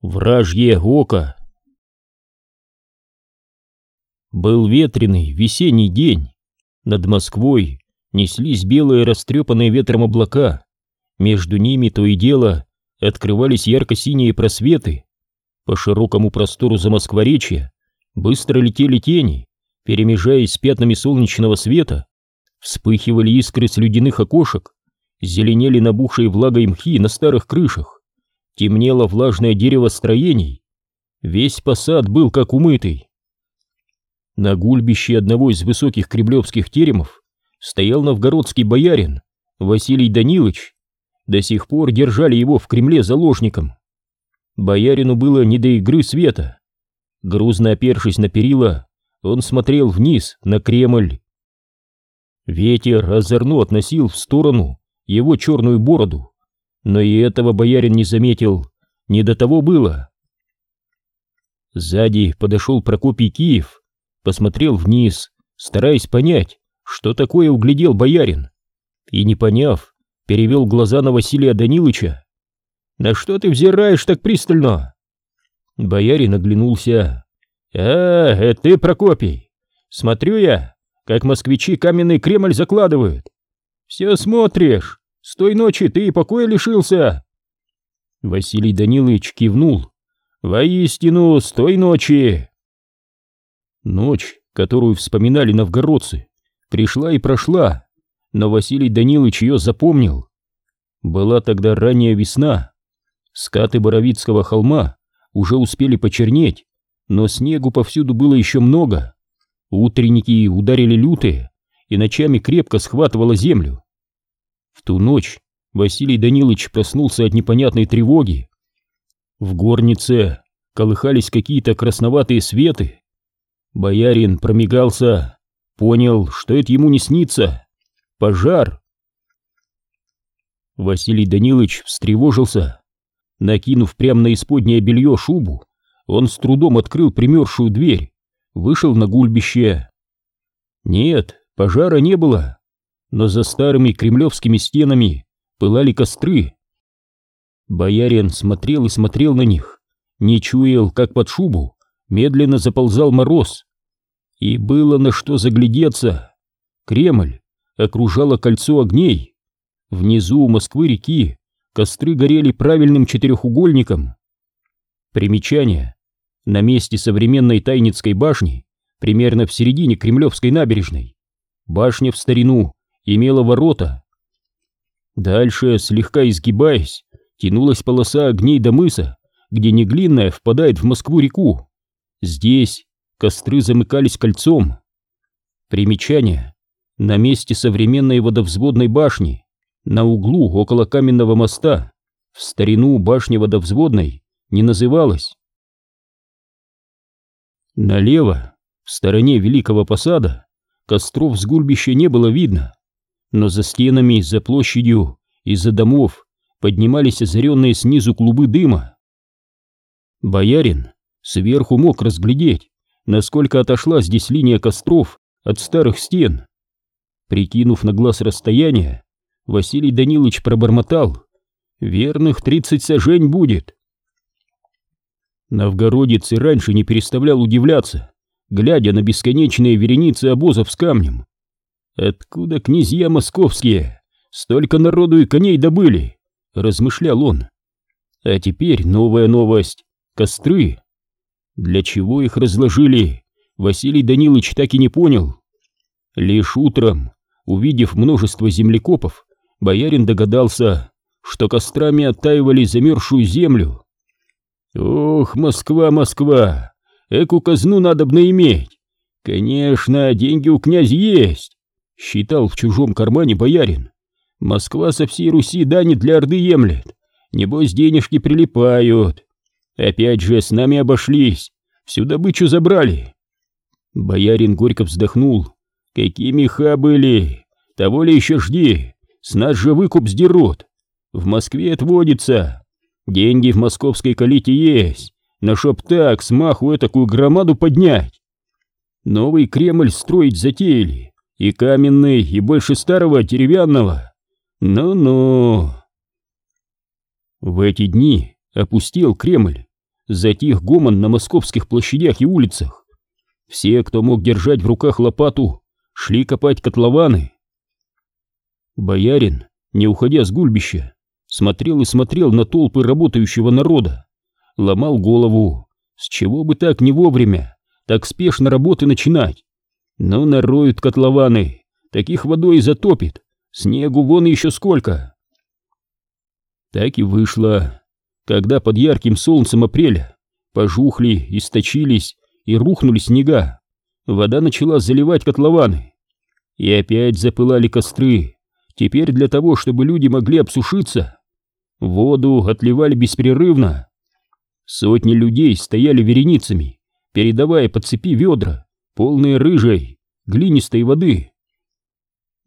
Вражье око. Был ветреный весенний день. Над Москвой неслись белые растрепанные ветром облака. Между ними то и дело открывались ярко-синие просветы. По широкому простору Замоскворечья быстро летели тени, перемежаясь с пятнами солнечного света. Вспыхивали искры с слюдяных окошек, зеленели набухшие влагой мхи на старых крышах темнело влажное дерево строений. Весь посад был как умытый. На гульбище одного из высоких кремлевских теремов стоял новгородский боярин Василий Данилович. До сих пор держали его в Кремле заложником. Боярину было не до игры света. Грузно опершись на перила, он смотрел вниз, на Кремль. Ветер озорно относил в сторону его черную бороду. Но и этого боярин не заметил, не до того было. Сзади подошел Прокопий Киев, посмотрел вниз, стараясь понять, что такое углядел боярин, и, не поняв, перевел глаза на Василия Данилыча. «На что ты взираешь так пристально?» Боярин оглянулся. «А, это ты, Прокопий! Смотрю я, как москвичи каменный Кремль закладывают. Все смотришь, с той ночи ты и покоя лишился!» Василий Данилович кивнул. «Воистину, с той ночи!» Ночь, которую вспоминали новгородцы, пришла и прошла, но Василий Данилович ее запомнил. Была тогда ранняя весна. Скаты Боровицкого холма уже успели почернеть, но снегу повсюду было еще много. Утренники ударили лютые, и ночами крепко схватывала землю. В ту ночь Василий Данилович проснулся от непонятной тревоги. В горнице колыхались какие-то красноватые светы. Боярин промигался, понял, что это ему не снится. Пожар. Василий Данилович встревожился. Накинув прямо на исподнее белье шубу, он с трудом открыл примершую дверь, вышел на гульбище. Нет, пожара не было но за старыми кремлевскими стенами пылали костры. Боярин смотрел и смотрел на них, не чуял, как под шубу медленно заползал мороз. И было на что заглядеться. Кремль окружало кольцо огней. Внизу у Москвы-реки костры горели правильным четырехугольником. Примечание. На месте современной Тайницкой башни, примерно в середине Кремлевской набережной, башня в старину имела ворота. Дальше, слегка изгибаясь, тянулась полоса огней до мыса, где Неглинная впадает в Москву-реку. Здесь костры замыкались кольцом. Примечание. На месте современной водовзводной башни, на углу около каменного моста, в старину башня водовзводной не называлась. Налево, в стороне Великого Посада, костров с гульбища не было видно но за стенами, за площадью, из-за домов поднимались озаренные снизу клубы дыма. Боярин сверху мог разглядеть, насколько отошла здесь линия костров от старых стен. Прикинув на глаз расстояние, Василий Данилович пробормотал. «Верных тридцать сажень будет». Новгородец и раньше не переставлял удивляться, глядя на бесконечные вереницы обозов с камнем, Откуда князья московские столько народу и коней добыли? Размышлял он. А теперь новая новость. Костры. Для чего их разложили, Василий Данилович так и не понял. Лишь утром, увидев множество землекопов, боярин догадался, что кострами оттаивали замерзшую землю. Ох, Москва, Москва, эку казну надобно иметь. Конечно, деньги у князя есть. Считал в чужом кармане боярин. Москва со всей Руси дани для Орды емлет. Небось денежки прилипают. Опять же с нами обошлись. Всю добычу забрали. Боярин горько вздохнул. Какие меха были. Того ли еще жди. С нас же выкуп сдерут. В Москве отводится. Деньги в московской калите есть. На чтоб так смаху такую громаду поднять. Новый Кремль строить затеяли. И каменный, и больше старого деревянного. Ну-ну. В эти дни опустил Кремль. затих гомон на московских площадях и улицах. Все, кто мог держать в руках лопату, шли копать котлованы. Боярин, не уходя с гульбища, смотрел и смотрел на толпы работающего народа, ломал голову, с чего бы так не вовремя, так спешно работы начинать. Но нароют котлованы, таких водой затопит, снегу вон еще сколько. Так и вышло, когда под ярким солнцем апреля пожухли, источились и рухнули снега, вода начала заливать котлованы. И опять запылали костры, теперь для того, чтобы люди могли обсушиться. Воду отливали беспрерывно. Сотни людей стояли вереницами, передавая по цепи ведра, полные рыжей, глинистой воды.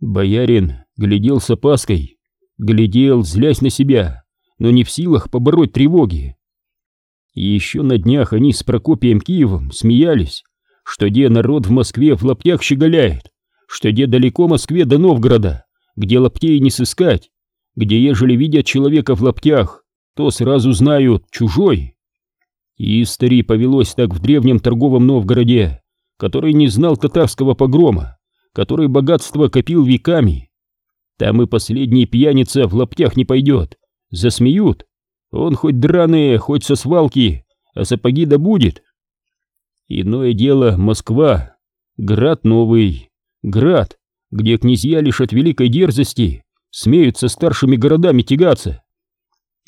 Боярин глядел с опаской, глядел, злясь на себя, но не в силах побороть тревоги. еще на днях они с Прокопием Киевом смеялись, что где народ в Москве в лаптях щеголяет, что где далеко Москве до Новгорода, где лаптей не сыскать, где ежели видят человека в лаптях, то сразу знают чужой. И истори повелось так в древнем торговом Новгороде, который не знал татарского погрома, который богатство копил веками. Там и последний пьяница в лаптях не пойдет, засмеют. Он хоть драные, хоть со свалки, а сапоги да будет. Иное дело Москва, град новый, град, где князья лишь от великой дерзости смеют со старшими городами тягаться.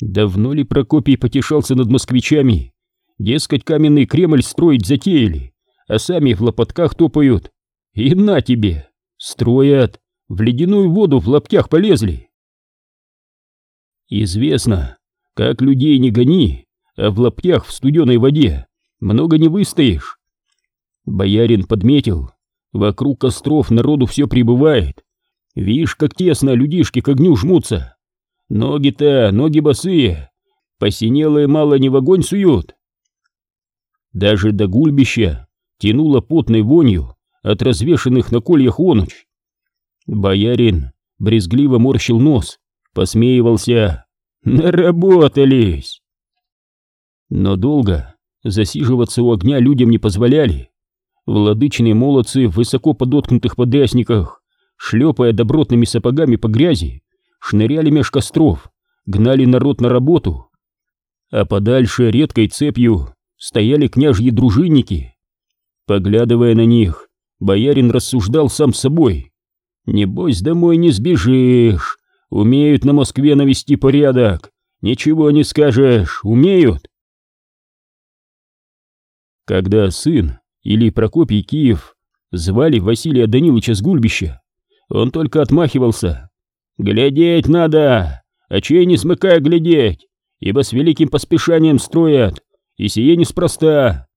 Давно ли Прокопий потешался над москвичами? Дескать, каменный Кремль строить затеяли, а сами в лопатках топают. И на тебе! Строят! В ледяную воду в лаптях полезли! Известно, как людей не гони, а в лаптях в студеной воде много не выстоишь. Боярин подметил, вокруг костров народу все прибывает. Вишь, как тесно людишки к огню жмутся. Ноги-то, ноги босые, посинелые мало не в огонь суют. Даже до гульбища тянуло потной вонью от развешанных на кольях онуч. Боярин брезгливо морщил нос, посмеивался. Наработались! Но долго засиживаться у огня людям не позволяли. Владычные молодцы в высоко подоткнутых подрясниках, шлепая добротными сапогами по грязи, шныряли меж костров, гнали народ на работу. А подальше редкой цепью стояли княжьи дружинники. Поглядывая на них, боярин рассуждал сам собой. «Небось, домой не сбежишь. Умеют на Москве навести порядок. Ничего не скажешь, умеют». Когда сын или Прокопий Киев звали Василия Даниловича с гульбища, он только отмахивался. «Глядеть надо, а чей не смыкая глядеть, ибо с великим поспешанием строят, и сие неспроста.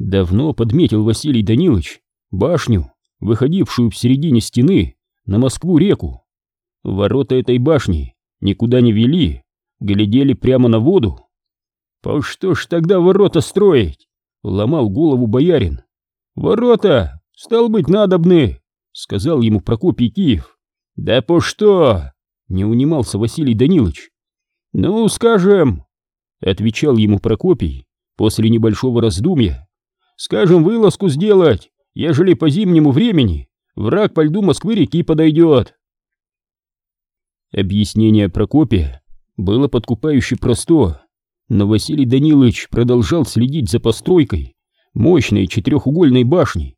Давно подметил Василий Данилович башню, выходившую в середине стены на Москву-реку. Ворота этой башни никуда не вели, глядели прямо на воду. «По что ж тогда ворота строить?» — ломал голову боярин. «Ворота, стал быть, надобны!» — сказал ему Прокопий Киев. «Да по что?» — не унимался Василий Данилович. «Ну, скажем, Отвечал ему Прокопий после небольшого раздумья. Скажем, вылазку сделать, ежели по зимнему времени враг по льду Москвы-реки подойдет. Объяснение Прокопия было подкупающе просто, но Василий Данилович продолжал следить за постройкой мощной четырехугольной башни,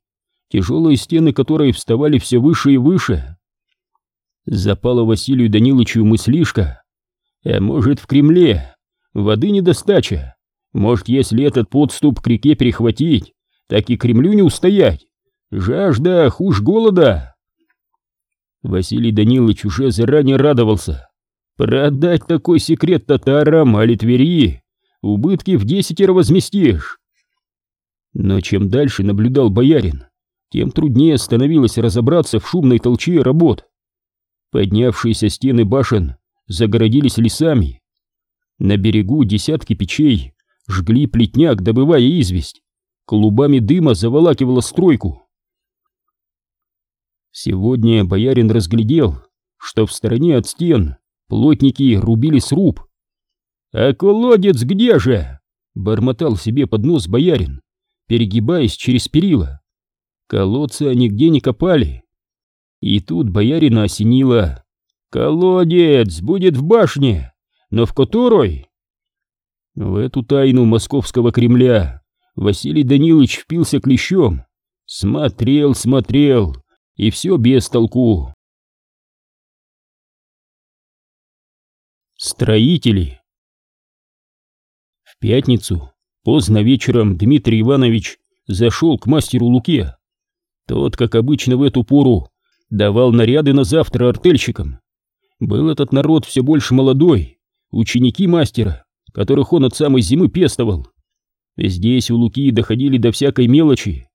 тяжелые стены которой вставали все выше и выше. Запала Василию Даниловичу мыслишка, а может в Кремле воды недостача. Может, если этот подступ к реке перехватить, так и Кремлю не устоять. Жажда хуже голода. Василий Данилович уже заранее радовался. Продать такой секрет татарам, али Твери, убытки в десятеро возместишь. Но чем дальше наблюдал боярин, тем труднее становилось разобраться в шумной толче работ. Поднявшиеся стены башен загородились лесами, на берегу десятки печей жгли плетняк, добывая известь. Клубами дыма заволакивала стройку. Сегодня боярин разглядел, что в стороне от стен плотники рубили сруб. «А колодец где же?» — бормотал себе под нос боярин, перегибаясь через перила. Колодца нигде не копали. И тут боярина осенило. «Колодец будет в башне, но в которой?» В эту тайну московского Кремля Василий Данилович впился клещом. Смотрел, смотрел, и все без толку. Строители В пятницу поздно вечером Дмитрий Иванович зашел к мастеру Луке. Тот, как обычно в эту пору, давал наряды на завтра артельщикам. Был этот народ все больше молодой, ученики мастера, которых он от самой зимы пестовал. Здесь у Луки доходили до всякой мелочи.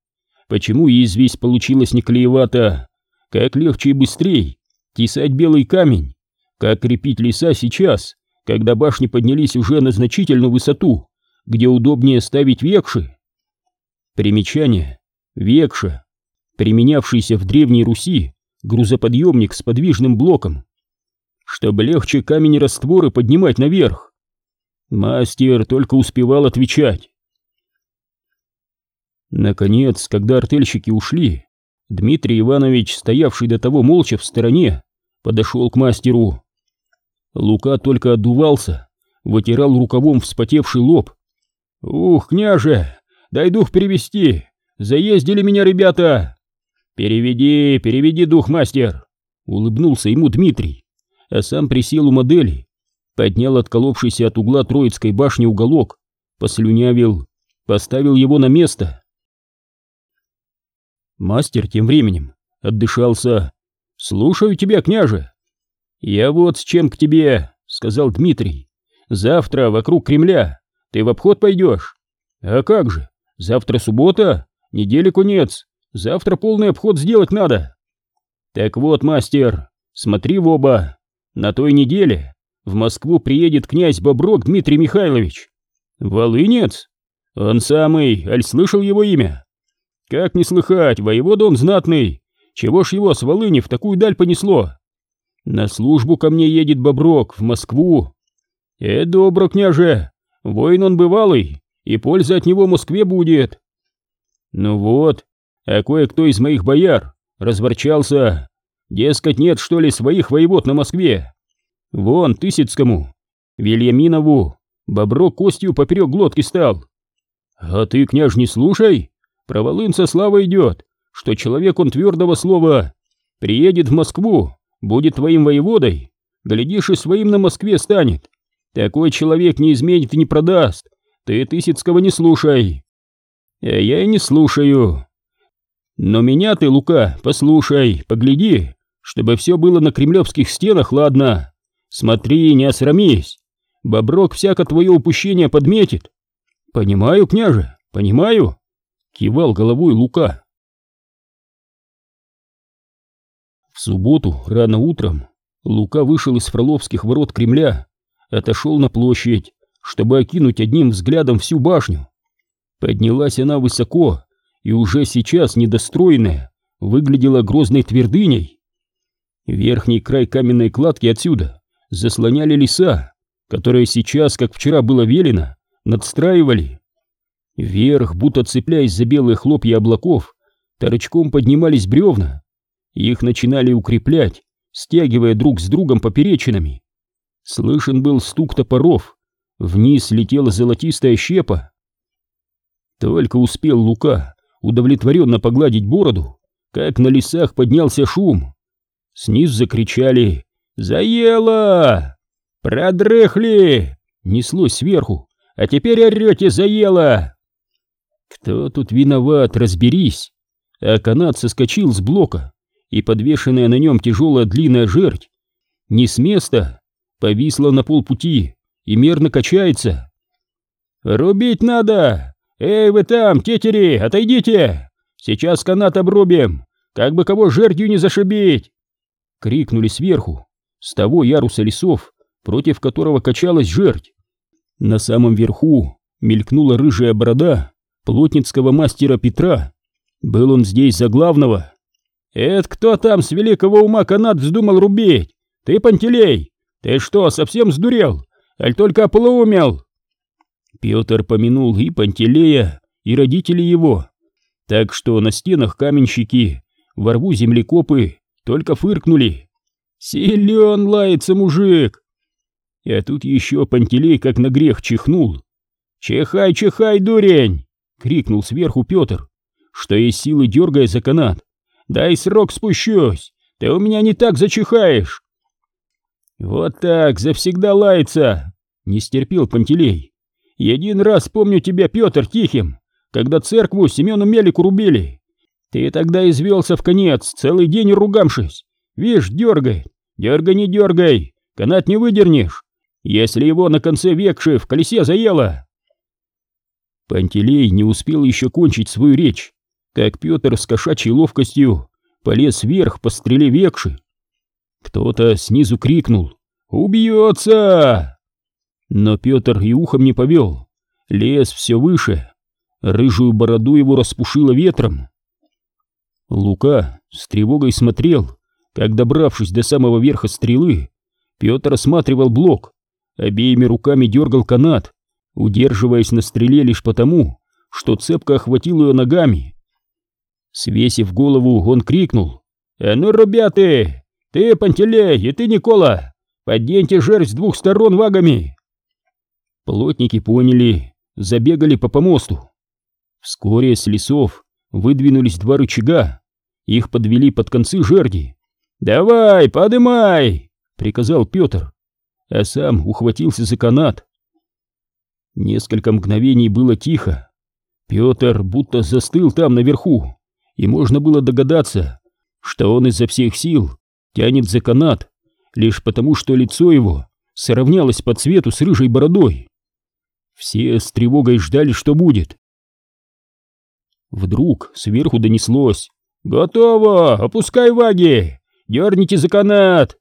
Почему известь получилась не клеевата? Как легче и быстрее тесать белый камень? Как крепить леса сейчас, когда башни поднялись уже на значительную высоту, где удобнее ставить векши? Примечание. Векша. Применявшийся в Древней Руси грузоподъемник с подвижным блоком. Чтобы легче камень растворы поднимать наверх. Мастер только успевал отвечать. Наконец, когда артельщики ушли, Дмитрий Иванович, стоявший до того молча в стороне, подошел к мастеру. Лука только отдувался, вытирал рукавом вспотевший лоб. «Ух, княже, дай дух перевести! Заездили меня ребята!» «Переведи, переведи дух, мастер!» Улыбнулся ему Дмитрий, а сам присел у модели, поднял отколовшийся от угла Троицкой башни уголок, послюнявил, поставил его на место. Мастер тем временем отдышался. «Слушаю тебя, княже!» «Я вот с чем к тебе», — сказал Дмитрий. «Завтра вокруг Кремля. Ты в обход пойдешь?» «А как же? Завтра суббота, недели конец. Завтра полный обход сделать надо». «Так вот, мастер, смотри в оба. На той неделе в Москву приедет князь Боброк Дмитрий Михайлович. Волынец? Он самый, аль слышал его имя?» «Как не слыхать, воевода он знатный. Чего ж его с Волыни в такую даль понесло?» На службу ко мне едет Боброк в Москву. Э, добро, княже, воин он бывалый, и польза от него Москве будет. Ну вот, а кое-кто из моих бояр разворчался. Дескать, нет, что ли, своих воевод на Москве. Вон, Тысяцкому, Вильяминову, Боброк костью поперек глотки стал. А ты, княж, не слушай, про Волынца слава идет, что человек он твердого слова, приедет в Москву, будет твоим воеводой, глядишь и своим на Москве станет. Такой человек не изменит и не продаст. Ты Тысяцкого не слушай. А я и не слушаю. Но меня ты, Лука, послушай, погляди, чтобы все было на кремлевских стенах, ладно? Смотри, не осрамись. Боброк всяко твое упущение подметит. Понимаю, княже, понимаю. Кивал головой Лука. В субботу, рано утром, Лука вышел из Фроловских ворот Кремля, отошел на площадь, чтобы окинуть одним взглядом всю башню. Поднялась она высоко и уже сейчас недостроенная, выглядела грозной твердыней. Верхний край каменной кладки отсюда заслоняли леса, которые сейчас, как вчера было велено, надстраивали. Вверх, будто цепляясь за белые хлопья облаков, торчком поднимались бревна, их начинали укреплять, стягивая друг с другом поперечинами. Слышен был стук топоров, вниз летела золотистая щепа. Только успел Лука удовлетворенно погладить бороду, как на лесах поднялся шум. Снизу закричали «Заело! Продрыхли!» Неслось сверху. «А теперь орете, заело!» Кто тут виноват, разберись. А канат соскочил с блока, и подвешенная на нем тяжелая длинная жердь не с места, повисла на полпути и мерно качается. «Рубить надо! Эй, вы там, тетери, отойдите! Сейчас канат обрубим, как бы кого жердью не зашибить!» Крикнули сверху, с того яруса лесов, против которого качалась жердь. На самом верху мелькнула рыжая борода плотницкого мастера Петра. Был он здесь за главного. «Это кто там с великого ума канат вздумал рубить? Ты, Пантелей? Ты что, совсем сдурел? аль только ополоумел?» Петр помянул и Пантелея, и родителей его, так что на стенах каменщики, во рву землекопы только фыркнули. «Силен лается мужик!» А тут еще Пантелей как на грех чихнул. «Чихай, чихай, дурень!» — крикнул сверху Петр, что из силы дергая за канат. «Дай срок спущусь, ты у меня не так зачихаешь!» «Вот так, завсегда лается!» — не стерпел Пантелей. «Един раз помню тебя, Петр, тихим, когда церкву Семену Мелику рубили. Ты тогда извелся в конец, целый день ругамшись. Вишь, дергай, дергай, не дергай, канат не выдернешь, если его на конце векши в колесе заело». Пантелей не успел еще кончить свою речь, как Петр с кошачьей ловкостью полез вверх по стреле векши. Кто-то снизу крикнул «Убьется!» Но Петр и ухом не повел, лез все выше, рыжую бороду его распушило ветром. Лука с тревогой смотрел, как, добравшись до самого верха стрелы, Петр осматривал блок, обеими руками дергал канат, удерживаясь на стреле лишь потому, что цепко охватил ее ногами. Свесив голову, он крикнул «А ну, ребята, ты, Пантелей, и ты, Никола, подденьте жерсть с двух сторон вагами!» Плотники поняли, забегали по помосту. Вскоре с лесов выдвинулись два рычага, их подвели под концы жерди. «Давай, подымай!» — приказал Петр, а сам ухватился за канат. Несколько мгновений было тихо. Петр будто застыл там наверху, и можно было догадаться, что он изо всех сил тянет за канат, лишь потому что лицо его сравнялось по цвету с рыжей бородой. Все с тревогой ждали, что будет. Вдруг сверху донеслось «Готово! Опускай ваги! Дерните за канат!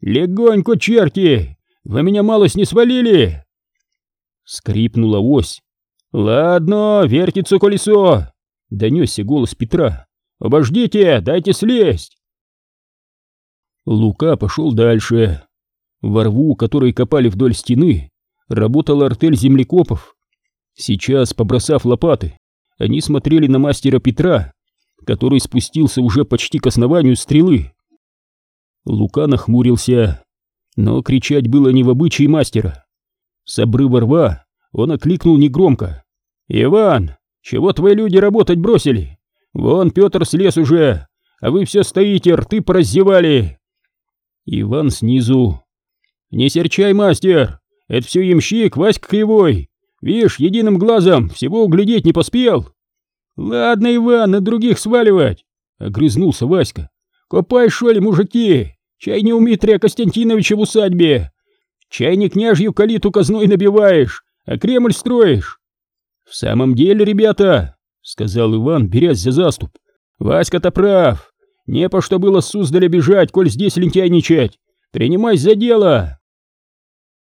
Легонько, черти! Вы меня малость не свалили!» Скрипнула ось. «Ладно, вертится колесо!» — донесся голос Петра. «Обождите, дайте слезть!» Лука пошел дальше. Во рву, который копали вдоль стены, работала артель землекопов. Сейчас, побросав лопаты, они смотрели на мастера Петра, который спустился уже почти к основанию стрелы. Лука нахмурился, но кричать было не в обычае мастера. С обрыва рва он окликнул негромко. «Иван, чего твои люди работать бросили? Вон Петр слез уже, а вы все стоите, рты пораздевали!» Иван снизу. «Не серчай, мастер, это все ямщик Васька Кривой. Вишь, единым глазом всего углядеть не поспел!» «Ладно, Иван, на других сваливать!» — огрызнулся Васька. «Копай, шо ли, мужики! Чай не у Митрия Костянтиновича в усадьбе! Чай не княжью калиту казной набиваешь, а Кремль строишь!» «В самом деле, ребята!» — сказал Иван, берясь за заступ. «Васька-то прав! Не по что было с Суздаля бежать, коль здесь лентяйничать! Принимай за дело!»